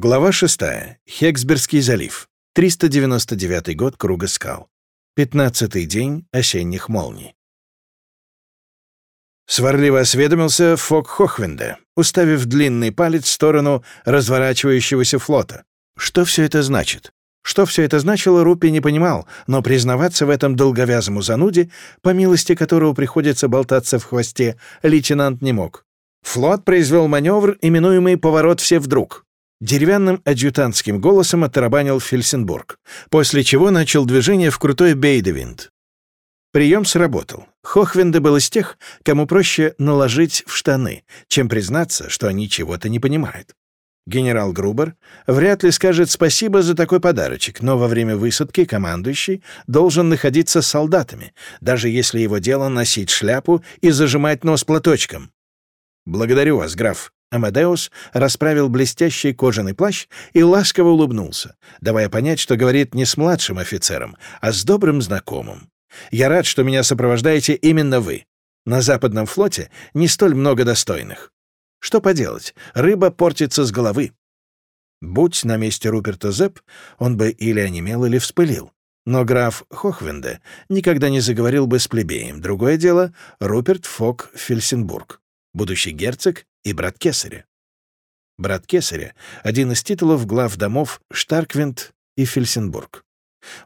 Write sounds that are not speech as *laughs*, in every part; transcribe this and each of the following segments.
Глава 6. Хексбергский залив. 399 год Круга скал. 15-й день осенних молний. Сварливо осведомился Фок Хохвенде, уставив длинный палец в сторону разворачивающегося флота. Что все это значит? Что все это значило, Рупи не понимал, но признаваться в этом долговязому зануде, по милости которого приходится болтаться в хвосте, лейтенант не мог. Флот произвел маневр, именуемый «поворот все вдруг». Деревянным адъютантским голосом оттарабанил Фельсенбург, после чего начал движение в крутой Бейдевинд. Прием сработал. Хохвенде был из тех, кому проще наложить в штаны, чем признаться, что они чего-то не понимают. Генерал Грубер вряд ли скажет спасибо за такой подарочек, но во время высадки командующий должен находиться с солдатами, даже если его дело носить шляпу и зажимать нос платочком. «Благодарю вас, граф», Амадеус расправил блестящий кожаный плащ и ласково улыбнулся, давая понять, что говорит не с младшим офицером, а с добрым знакомым. «Я рад, что меня сопровождаете именно вы. На Западном флоте не столь много достойных. Что поделать, рыба портится с головы». Будь на месте Руперта Зепп, он бы или онемел, или вспылил. Но граф Хохвенде никогда не заговорил бы с плебеем. Другое дело — Руперт Фок Фельсенбург, будущий герцог и брат Кесаря. Брат Кесаря — один из титулов глав домов Штарквинд и Фельсенбург.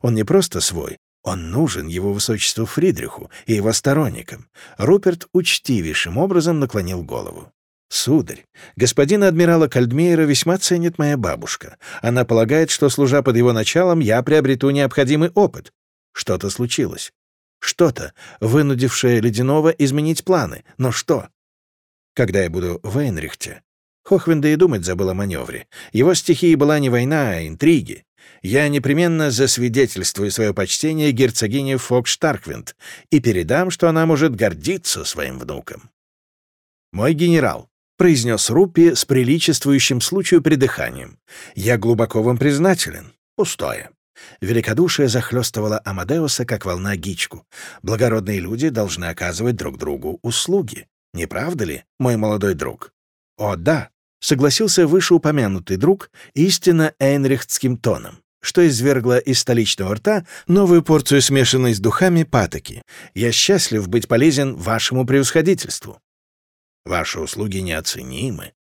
Он не просто свой, он нужен его высочеству Фридриху и его сторонникам. Руперт учтивейшим образом наклонил голову. «Сударь, господина адмирала Кальдмейера весьма ценит моя бабушка. Она полагает, что, служа под его началом, я приобрету необходимый опыт. Что-то случилось. Что-то, вынудившее Ледяного изменить планы. Но что? Когда я буду в Эйнрихте, Хохвенда и думать забыл о маневре. Его стихией была не война, а интриги. Я непременно засвидетельствую свое почтение герцогине Фокштарквинд и передам, что она может гордиться своим внуком. «Мой генерал», — произнес Руппи с приличествующим случаю придыханием, — «я глубоко вам признателен. Пустое». Великодушие захлестывало Амадеуса, как волна гичку. Благородные люди должны оказывать друг другу услуги. Не правда ли, мой молодой друг? О, да, согласился вышеупомянутый друг истинно эйнрихтским тоном, что извергло из столичного рта новую порцию смешанной с духами патоки. Я счастлив быть полезен вашему превосходительству. Ваши услуги неоценимы,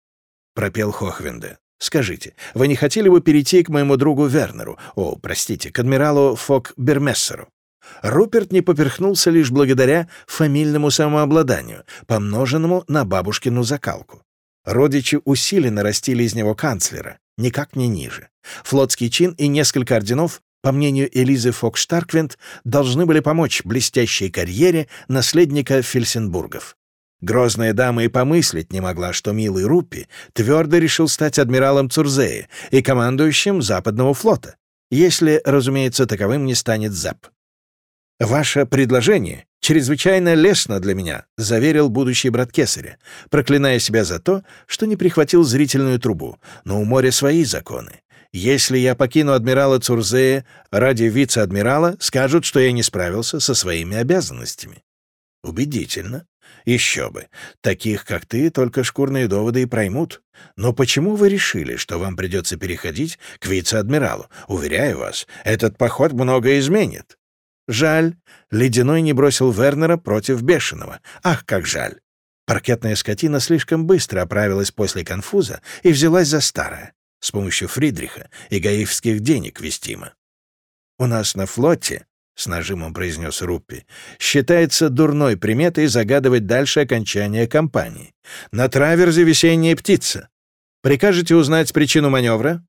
пропел Хохвенде. Скажите, вы не хотели бы перейти к моему другу Вернеру, о, простите, к адмиралу Фок Бермессеру? Руперт не поперхнулся лишь благодаря фамильному самообладанию, помноженному на бабушкину закалку. Родичи усиленно растили из него канцлера, никак не ниже. Флотский чин и несколько орденов, по мнению Элизы Фокштарквинд, должны были помочь блестящей карьере наследника Фельсенбургов. Грозная дама и помыслить не могла, что милый Руппи твердо решил стать адмиралом Цурзея и командующим Западного флота, если, разумеется, таковым не станет Зап. «Ваше предложение чрезвычайно лестно для меня», — заверил будущий брат Кесаря, проклиная себя за то, что не прихватил зрительную трубу. «Но у моря свои законы. Если я покину адмирала Цурзея ради вице-адмирала, скажут, что я не справился со своими обязанностями». «Убедительно. Еще бы. Таких, как ты, только шкурные доводы и проймут. Но почему вы решили, что вам придется переходить к вице-адмиралу? Уверяю вас, этот поход многое изменит». Жаль, Ледяной не бросил Вернера против Бешеного. Ах, как жаль! Паркетная скотина слишком быстро оправилась после конфуза и взялась за старое, с помощью Фридриха и гаивских денег вестимо. «У нас на флоте», — с нажимом произнес Руппи, «считается дурной приметой загадывать дальше окончание кампании. На траверзе весенняя птица. Прикажете узнать причину маневра?»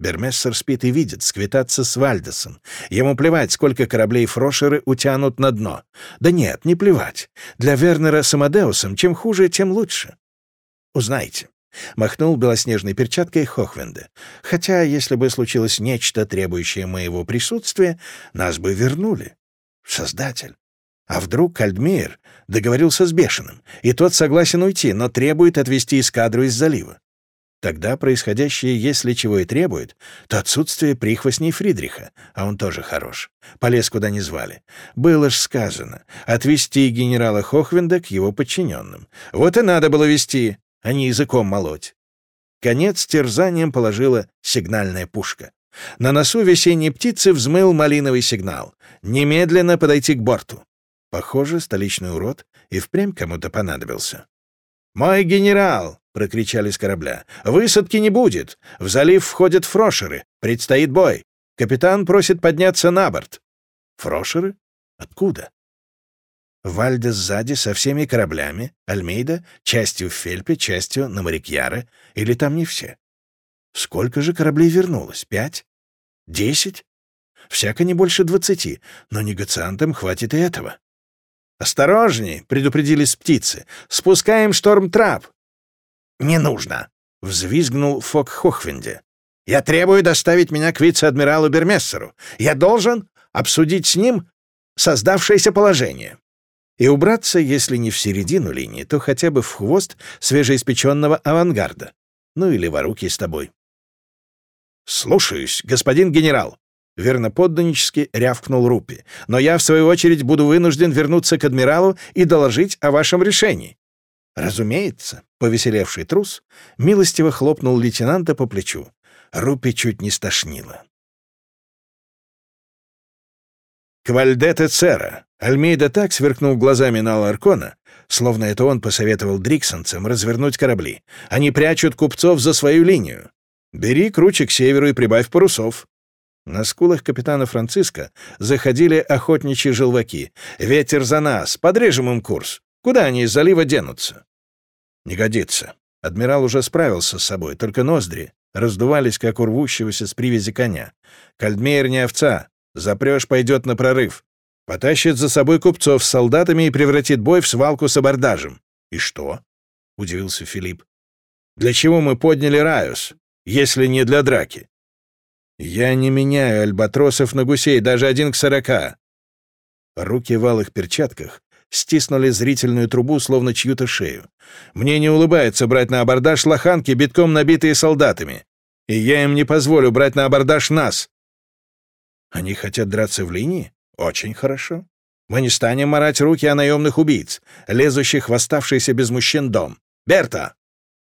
Бермессер спит и видит сквитаться с Вальдесом. Ему плевать, сколько кораблей Фрошеры утянут на дно. Да нет, не плевать. Для Вернера с Амадеусом чем хуже, тем лучше. Узнайте. Махнул белоснежной перчаткой Хохвенде. Хотя, если бы случилось нечто, требующее моего присутствия, нас бы вернули. Создатель. А вдруг Кальдмейер договорился с Бешеным, и тот согласен уйти, но требует отвести эскадру из залива? Тогда происходящее, если чего и требует, то отсутствие прихвостней Фридриха, а он тоже хорош. Полез куда не звали. Было ж сказано, отвести генерала Хохвенда к его подчиненным. Вот и надо было вести, а не языком молоть. конец терзанием положила сигнальная пушка. На носу весенней птицы взмыл малиновый сигнал. Немедленно подойти к борту. Похоже, столичный урод и впрямь кому-то понадобился. «Мой генерал!» — прокричали с корабля. «Высадки не будет. В залив входят фрошеры. Предстоит бой. Капитан просит подняться на борт». «Фрошеры? Откуда?» Вальда сзади со всеми кораблями, Альмейда частью в Фельпе, частью на Морякьяре, или там не все. Сколько же кораблей вернулось? Пять? Десять? Всяко не больше двадцати, но негациантам хватит и этого. «Осторожней!» — предупредили с птицы. «Спускаем шторм-трап!» «Не нужно!» — взвизгнул Фок Хохвенде. «Я требую доставить меня к вице-адмиралу Бермессеру. Я должен обсудить с ним создавшееся положение и убраться, если не в середину линии, то хотя бы в хвост свежеиспеченного авангарда. Ну или воруки с тобой. «Слушаюсь, господин генерал», — верноподданнически рявкнул Рупи. «Но я, в свою очередь, буду вынужден вернуться к адмиралу и доложить о вашем решении». Разумеется, повеселевший трус милостиво хлопнул лейтенанта по плечу. Рупи чуть не стошнило. «Квальдете Цера!» Альмейда так сверкнул глазами на Аларкона, словно это он посоветовал дриксонцам развернуть корабли. Они прячут купцов за свою линию. Бери круче к северу и прибавь парусов. На скулах капитана Франциска заходили охотничьи желваки. «Ветер за нас! Подрежем им курс! Куда они из залива денутся?» «Не годится. Адмирал уже справился с собой, только ноздри раздувались, как у рвущегося с привязи коня. Кальдмейер не овца. Запрешь — пойдет на прорыв. Потащит за собой купцов с солдатами и превратит бой в свалку с абордажем». «И что?» — удивился Филипп. «Для чего мы подняли Райус? если не для драки. Я не меняю альбатросов на гусей, даже один к сорока. Руки в алых перчатках стиснули зрительную трубу, словно чью-то шею. Мне не улыбается брать на абордаж лоханки, битком набитые солдатами. И я им не позволю брать на абордаж нас. Они хотят драться в линии? Очень хорошо. Мы не станем морать руки о наемных убийц, лезущих в оставшийся без мужчин дом. Берта,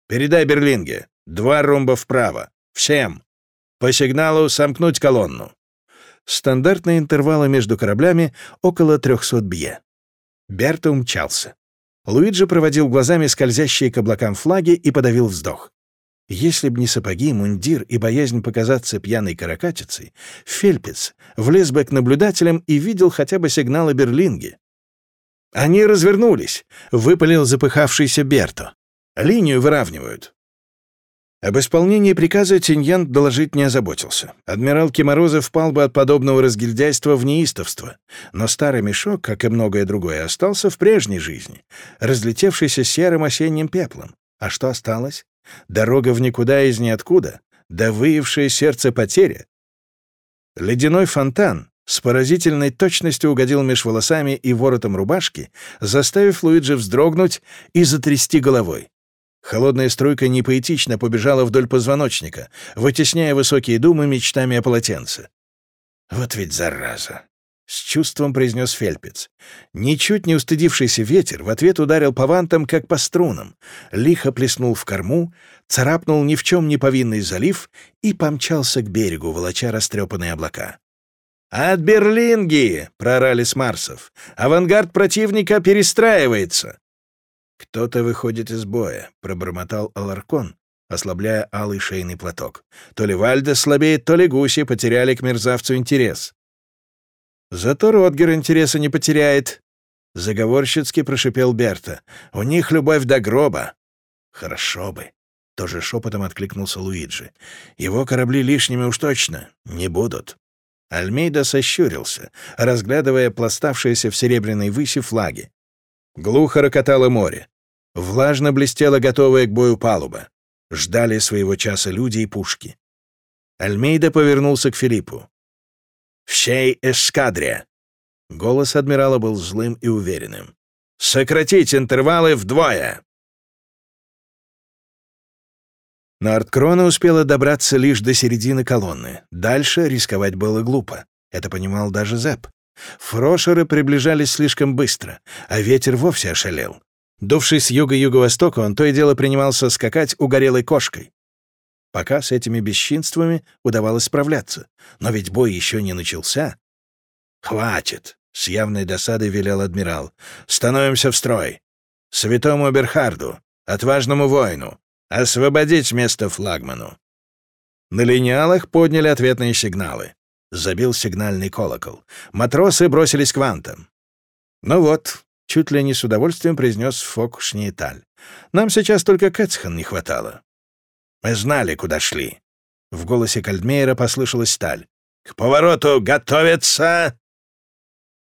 передай Берлинге. Два ромба вправо. Всем. По сигналу сомкнуть колонну. Стандартные интервалы между кораблями около 300 бье. Берта умчался. Луиджи проводил глазами скользящие к облакам флаги и подавил вздох. Если б не сапоги, мундир и боязнь показаться пьяной каракатицей, Фельпец влез бы к наблюдателям и видел хотя бы сигналы Берлинги. «Они развернулись», — выпалил запыхавшийся Берто. «Линию выравнивают. Об исполнении приказа Тиньян доложить не озаботился. Адмирал Киморозов впал бы от подобного разгильдяйства в неистовство. Но старый мешок, как и многое другое, остался в прежней жизни, разлетевшийся серым осенним пеплом. А что осталось? Дорога в никуда из ниоткуда, да выявшее сердце потеря. Ледяной фонтан с поразительной точностью угодил меж волосами и воротом рубашки, заставив Луиджи вздрогнуть и затрясти головой. Холодная струйка непоэтично побежала вдоль позвоночника, вытесняя высокие думы мечтами о полотенце. «Вот ведь зараза!» — с чувством произнес Фельпец. Ничуть не устыдившийся ветер в ответ ударил по вантам, как по струнам, лихо плеснул в корму, царапнул ни в чем не повинный залив и помчался к берегу, волоча растрепанные облака. «От Берлинги!» — прорали с Марсов. «Авангард противника перестраивается!» «Кто-то выходит из боя», — пробормотал Аларкон, ослабляя алый шейный платок. «То ли Вальда слабеет, то ли гуси потеряли к мерзавцу интерес». «Зато Ротгер интереса не потеряет», — заговорщицки прошипел Берта. «У них любовь до гроба». «Хорошо бы», — тоже шепотом откликнулся Луиджи. «Его корабли лишними уж точно не будут». Альмейда сощурился, разглядывая пластавшиеся в серебряной выси флаги. Глухо рокотало море. Влажно блестела готовая к бою палуба. Ждали своего часа люди и пушки. Альмейда повернулся к Филиппу. «Всей эскадре!» Голос адмирала был злым и уверенным. «Сократить интервалы вдвое!» Но Арткрона успела добраться лишь до середины колонны. Дальше рисковать было глупо. Это понимал даже Зэп. Фрошеры приближались слишком быстро, а ветер вовсе ошалел. Дувший с юга-юго-востока, он то и дело принимался скакать угорелой кошкой. Пока с этими бесчинствами удавалось справляться. Но ведь бой еще не начался. «Хватит!» — с явной досадой велел адмирал. «Становимся в строй! Святому Берхарду, отважному воину, освободить место флагману!» На линеалах подняли ответные сигналы. Забил сигнальный колокол. Матросы бросились к вантам. «Ну вот», — чуть ли не с удовольствием произнес Фок Шниеталь. «Нам сейчас только Кэтсхан не хватало». «Мы знали, куда шли». В голосе Кальдмейера послышалась сталь. «К повороту готовиться!»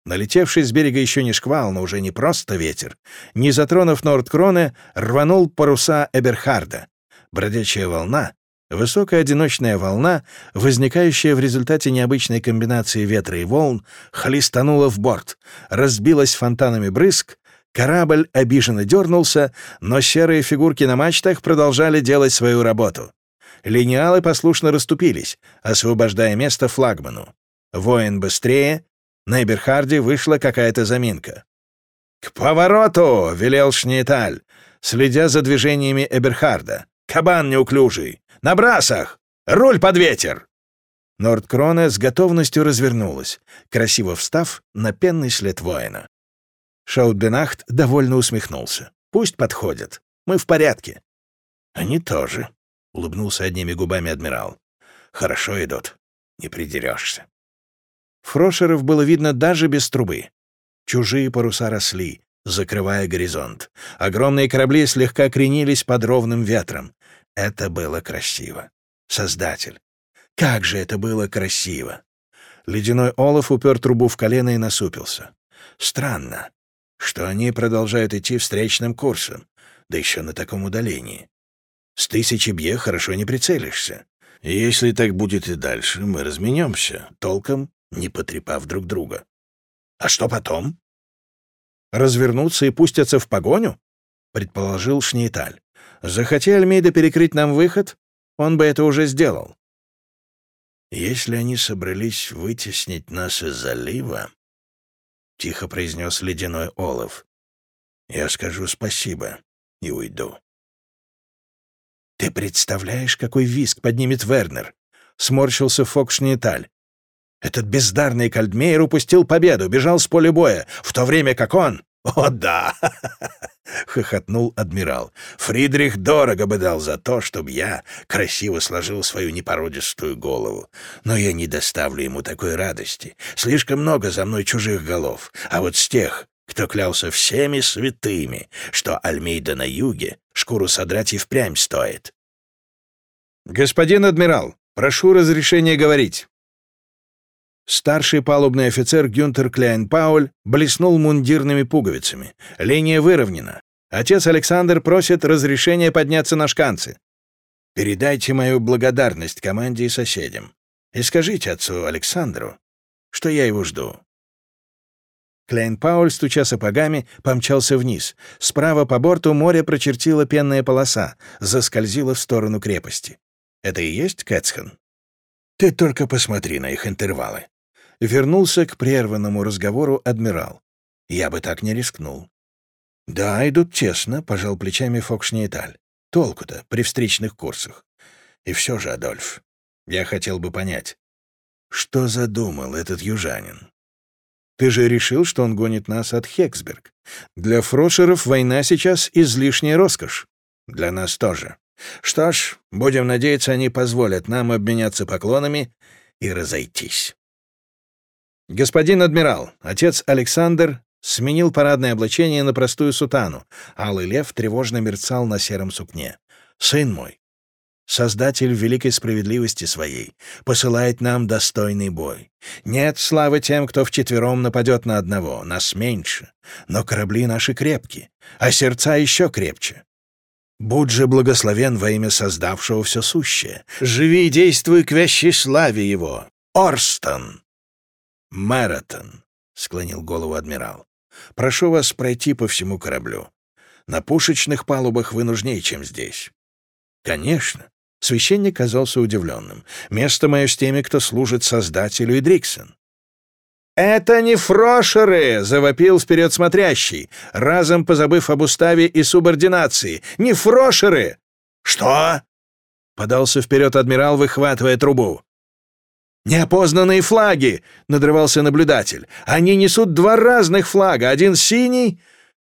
Налетевший с берега еще не шквал, но уже не просто ветер, не затронув Нордкроне, рванул паруса Эберхарда. Бродячая волна, высокая одиночная волна, возникающая в результате необычной комбинации ветра и волн, хлестанула в борт, разбилась фонтанами брызг, корабль обиженно дернулся, но серые фигурки на мачтах продолжали делать свою работу. Линеалы послушно расступились, освобождая место флагману. Воин быстрее, на Эберхарде вышла какая-то заминка. «К повороту!» — велел Шниеталь, следя за движениями Эберхарда. «Кабан неуклюжий! На брасах! Руль под ветер!» Нордкрона с готовностью развернулась, красиво встав на пенный след воина. Шаутбенахт довольно усмехнулся. «Пусть подходят. Мы в порядке». «Они тоже», — улыбнулся одними губами адмирал. «Хорошо идут. Не придерешься». Фрошеров было видно даже без трубы. Чужие паруса росли, закрывая горизонт. Огромные корабли слегка кренились под ровным ветром. Это было красиво. Создатель. Как же это было красиво! Ледяной Олаф упер трубу в колено и насупился. Странно, что они продолжают идти встречным курсом, да еще на таком удалении. С тысячи бье хорошо не прицелишься. Если так будет и дальше, мы разменемся, толком не потрепав друг друга. А что потом? Развернуться и пустятся в погоню? Предположил Шнейталь. Захоти Альмейда перекрыть нам выход, он бы это уже сделал. Если они собрались вытеснить нас из залива, — тихо произнес ледяной олов, — я скажу спасибо и уйду. «Ты представляешь, какой виск поднимет Вернер?» — сморщился Фокшниеталь. Этот бездарный Кальдмейер упустил победу, бежал с поля боя, в то время как он... *laughs* «О, да!» *laughs* — хохотнул адмирал. «Фридрих дорого бы дал за то, чтобы я красиво сложил свою непородистую голову. Но я не доставлю ему такой радости. Слишком много за мной чужих голов. А вот с тех, кто клялся всеми святыми, что Альмейда на юге, шкуру содрать и впрямь стоит». «Господин адмирал, прошу разрешения говорить». Старший палубный офицер Гюнтер Кляйн-Пауль блеснул мундирными пуговицами. Линия выровнена. Отец Александр просит разрешения подняться на шканцы. Передайте мою благодарность команде и соседям. И скажите отцу Александру, что я его жду. Кляйн-Пауль, стуча сапогами, помчался вниз. Справа по борту море прочертила пенная полоса, заскользила в сторону крепости. Это и есть Кэтсхан? Ты только посмотри на их интервалы вернулся к прерванному разговору адмирал. «Я бы так не рискнул». «Да, идут честно», — пожал плечами Фокшниеталь. «Толку-то при встречных курсах. И все же, Адольф, я хотел бы понять, что задумал этот южанин? Ты же решил, что он гонит нас от Хексберг. Для фрошеров война сейчас излишняя роскошь. Для нас тоже. Что ж, будем надеяться, они позволят нам обменяться поклонами и разойтись. «Господин адмирал, отец Александр сменил парадное облачение на простую сутану. Алый лев тревожно мерцал на сером сукне. «Сын мой, Создатель великой справедливости своей посылает нам достойный бой. Нет славы тем, кто вчетвером нападет на одного, нас меньше, но корабли наши крепки, а сердца еще крепче. Будь же благословен во имя создавшего все сущее. Живи и действуй к вящей славе его. Орстон!» «Маратон», — склонил голову адмирал. «Прошу вас пройти по всему кораблю. На пушечных палубах вы нужнее, чем здесь». «Конечно». Священник казался удивленным. «Место мое с теми, кто служит Создателю и Дриксон». «Это не фрошеры!» — завопил вперед смотрящий, разом позабыв об уставе и субординации. «Не фрошеры!» «Что?» — подался вперед адмирал, выхватывая трубу. «Неопознанные флаги!» — надрывался наблюдатель. «Они несут два разных флага. Один синий,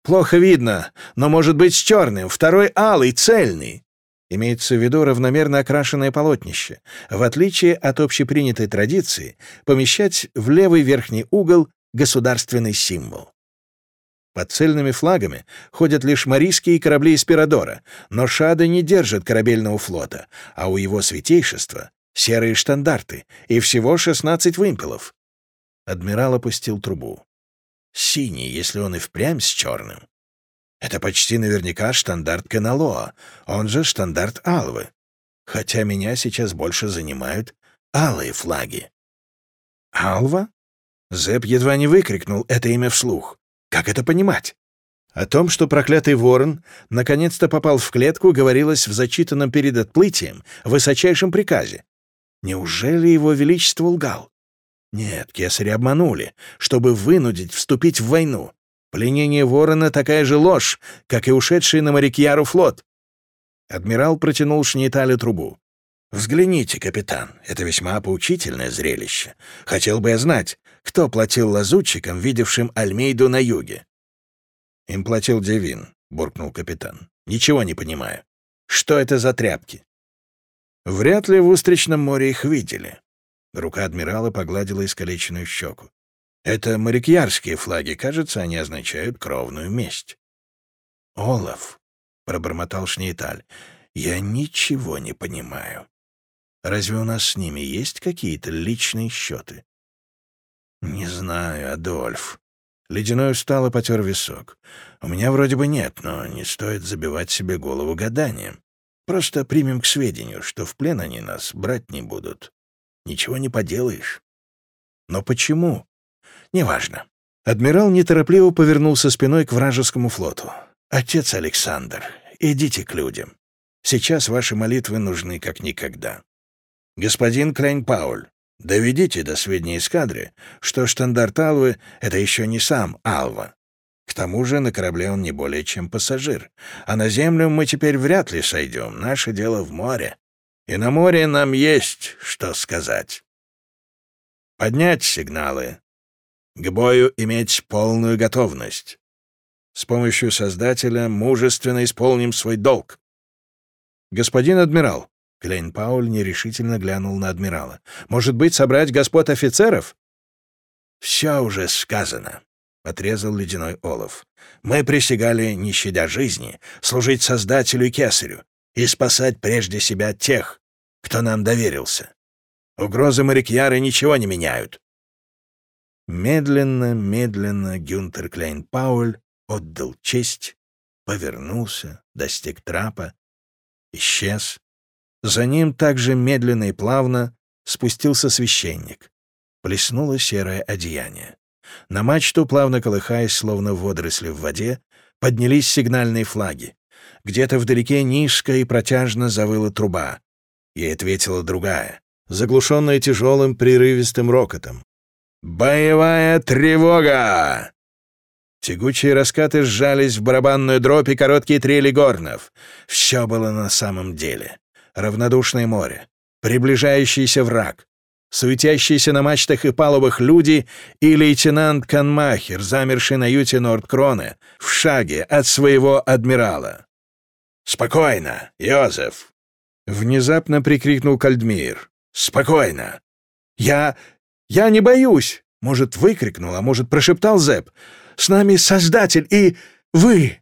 плохо видно, но может быть с черным, второй алый, цельный». Имеется в виду равномерно окрашенное полотнище, в отличие от общепринятой традиции помещать в левый верхний угол государственный символ. Под цельными флагами ходят лишь марийские корабли Эспирадора, но Шада не держит корабельного флота, а у его святейшества серые штандарты и всего 16 вымпелов. Адмирал опустил трубу. Синий, если он и впрямь с черным. Это почти наверняка штандарт Каналоа, он же штандарт Алвы. Хотя меня сейчас больше занимают алые флаги. «Алва?» Зэп едва не выкрикнул это имя вслух. Как это понимать? О том, что проклятый ворон наконец-то попал в клетку, говорилось в зачитанном перед отплытием высочайшем приказе. Неужели его величество лгал? Нет, кесари обманули, чтобы вынудить вступить в войну. Пленение ворона — такая же ложь, как и ушедший на Марикьяру флот. Адмирал протянул Шнейталю трубу. «Взгляните, капитан, это весьма поучительное зрелище. Хотел бы я знать, кто платил лазутчикам, видевшим Альмейду на юге?» «Им платил Девин», — буркнул капитан. «Ничего не понимаю. Что это за тряпки?» «Вряд ли в Устричном море их видели». Рука адмирала погладила искалеченную щеку. «Это морякьярские флаги. Кажется, они означают кровную месть». «Олаф», — пробормотал Шнейталь, — «я ничего не понимаю». Разве у нас с ними есть какие-то личные счеты? Не знаю, Адольф. Ледяной устал и потер висок. У меня вроде бы нет, но не стоит забивать себе голову гаданием. Просто примем к сведению, что в плен они нас брать не будут. Ничего не поделаешь. Но почему? Неважно. Адмирал неторопливо повернулся спиной к вражескому флоту. «Отец Александр, идите к людям. Сейчас ваши молитвы нужны как никогда. «Господин Клейн-Пауль, доведите до сведения эскадры, что штандарт Алвы — это еще не сам Алва. К тому же на корабле он не более чем пассажир, а на землю мы теперь вряд ли сойдем, наше дело в море. И на море нам есть что сказать. Поднять сигналы. К бою иметь полную готовность. С помощью Создателя мужественно исполним свой долг. Господин адмирал, Клейн Пауль нерешительно глянул на адмирала. «Может быть, собрать господ офицеров?» «Все уже сказано», — отрезал ледяной Олов. «Мы присягали, не щадя жизни, служить Создателю и Кесарю и спасать прежде себя тех, кто нам доверился. Угрозы Марикьяры ничего не меняют». Медленно, медленно Гюнтер Клейн Пауль отдал честь, повернулся, достиг трапа, исчез, за ним также медленно и плавно спустился священник. Плеснуло серое одеяние. На мачту, плавно колыхаясь, словно водоросли в воде, поднялись сигнальные флаги. Где-то вдалеке низко и протяжно завыла труба. Ей ответила другая, заглушенная тяжелым прерывистым рокотом. «Боевая тревога!» Тягучие раскаты сжались в барабанную дробь и короткие трели горнов. Все было на самом деле равнодушное море, приближающийся враг, суетящиеся на мачтах и палубах люди и лейтенант Канмахер, замерший на юте Нордкроне, в шаге от своего адмирала. «Спокойно, Йозеф!» — внезапно прикрикнул Кальдмир. «Спокойно!» «Я... я не боюсь!» — может, выкрикнул, а может, прошептал Зэп. «С нами Создатель и вы!»